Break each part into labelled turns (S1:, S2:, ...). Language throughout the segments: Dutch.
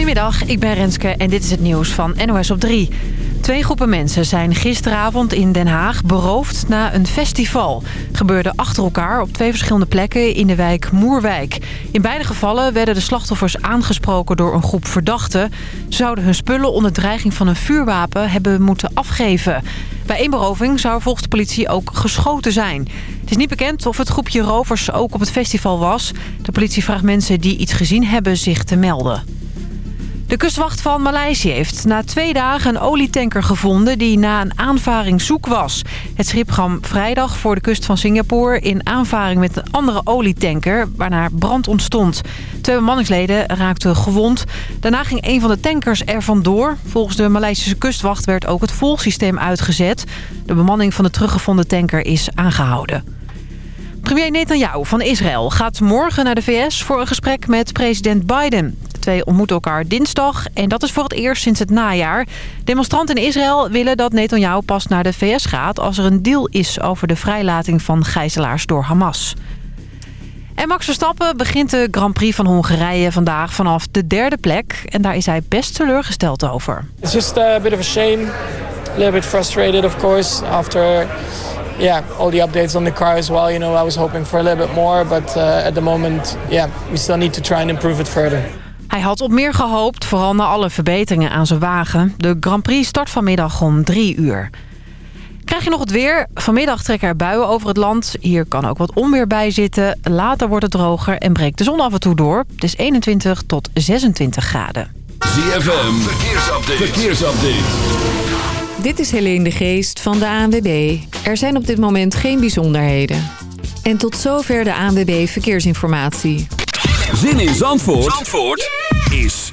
S1: Goedemiddag, ik ben Renske en dit is het nieuws van NOS op 3. Twee groepen mensen zijn gisteravond in Den Haag beroofd na een festival. Gebeurde achter elkaar op twee verschillende plekken in de wijk Moerwijk. In beide gevallen werden de slachtoffers aangesproken door een groep verdachten. Ze zouden hun spullen onder dreiging van een vuurwapen hebben moeten afgeven. Bij één beroving zou volgens de politie ook geschoten zijn. Het is niet bekend of het groepje rovers ook op het festival was. De politie vraagt mensen die iets gezien hebben zich te melden. De kustwacht van Maleisië heeft na twee dagen een olietanker gevonden die na een aanvaring zoek was. Het schip kwam vrijdag voor de kust van Singapore in aanvaring met een andere olietanker waarna brand ontstond. Twee bemanningsleden raakten gewond. Daarna ging een van de tankers er vandoor. Volgens de Maleisische kustwacht werd ook het volgsysteem uitgezet. De bemanning van de teruggevonden tanker is aangehouden. Premier Netanyahu van Israël gaat morgen naar de VS voor een gesprek met president Biden. Twee ontmoeten elkaar dinsdag en dat is voor het eerst sinds het najaar. Demonstranten in Israël willen dat Netanyahu pas naar de VS gaat... als er een deal is over de vrijlating van gijzelaars door Hamas. En Max Verstappen begint de Grand Prix van Hongarije vandaag vanaf de derde plek. En daar is hij best teleurgesteld over.
S2: It's just a bit of a shame. A little bit frustrated, of course, after yeah, all the updates on the car as well. You know, I was hoping for a little bit more, but uh, at the moment, yeah, we still need to try and improve it further.
S1: Hij had op meer gehoopt, vooral na alle verbeteringen aan zijn wagen. De Grand Prix start vanmiddag om drie uur. Krijg je nog het weer? Vanmiddag trekken er buien over het land. Hier kan ook wat onweer bij zitten. Later wordt het droger en breekt de zon af en toe door. Het is 21 tot 26 graden.
S3: ZFM, verkeersupdate. verkeersupdate.
S4: Dit is Helene de Geest van de ANWB. Er zijn op dit moment geen bijzonderheden. En tot zover de ANWB Verkeersinformatie.
S3: Zin in Zandvoort, Zandvoort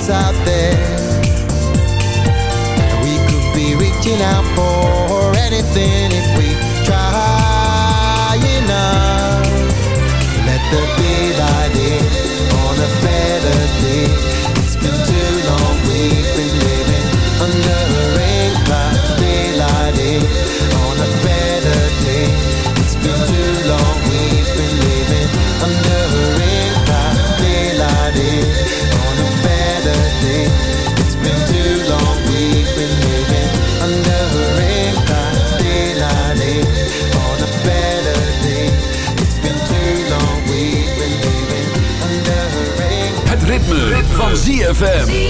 S5: what's out there. We could be reaching out for anything if we try enough. Let the be thy day on a better day. It's been too long, we've been living under a rain cloud, daylight.
S3: ZFM.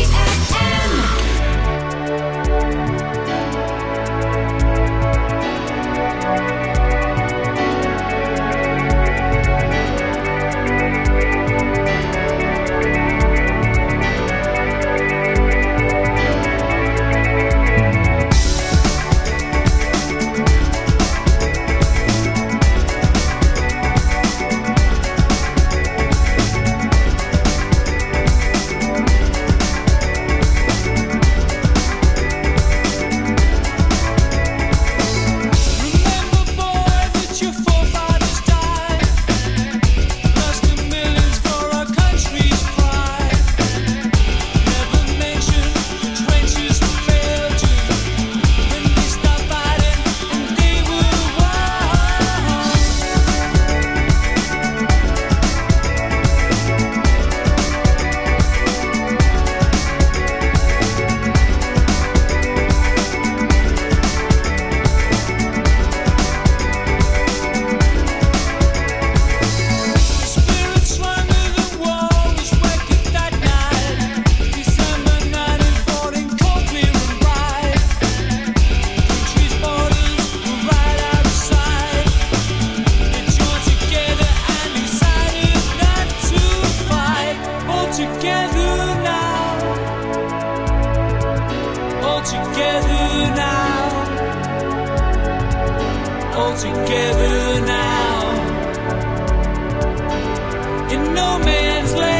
S6: no man's land.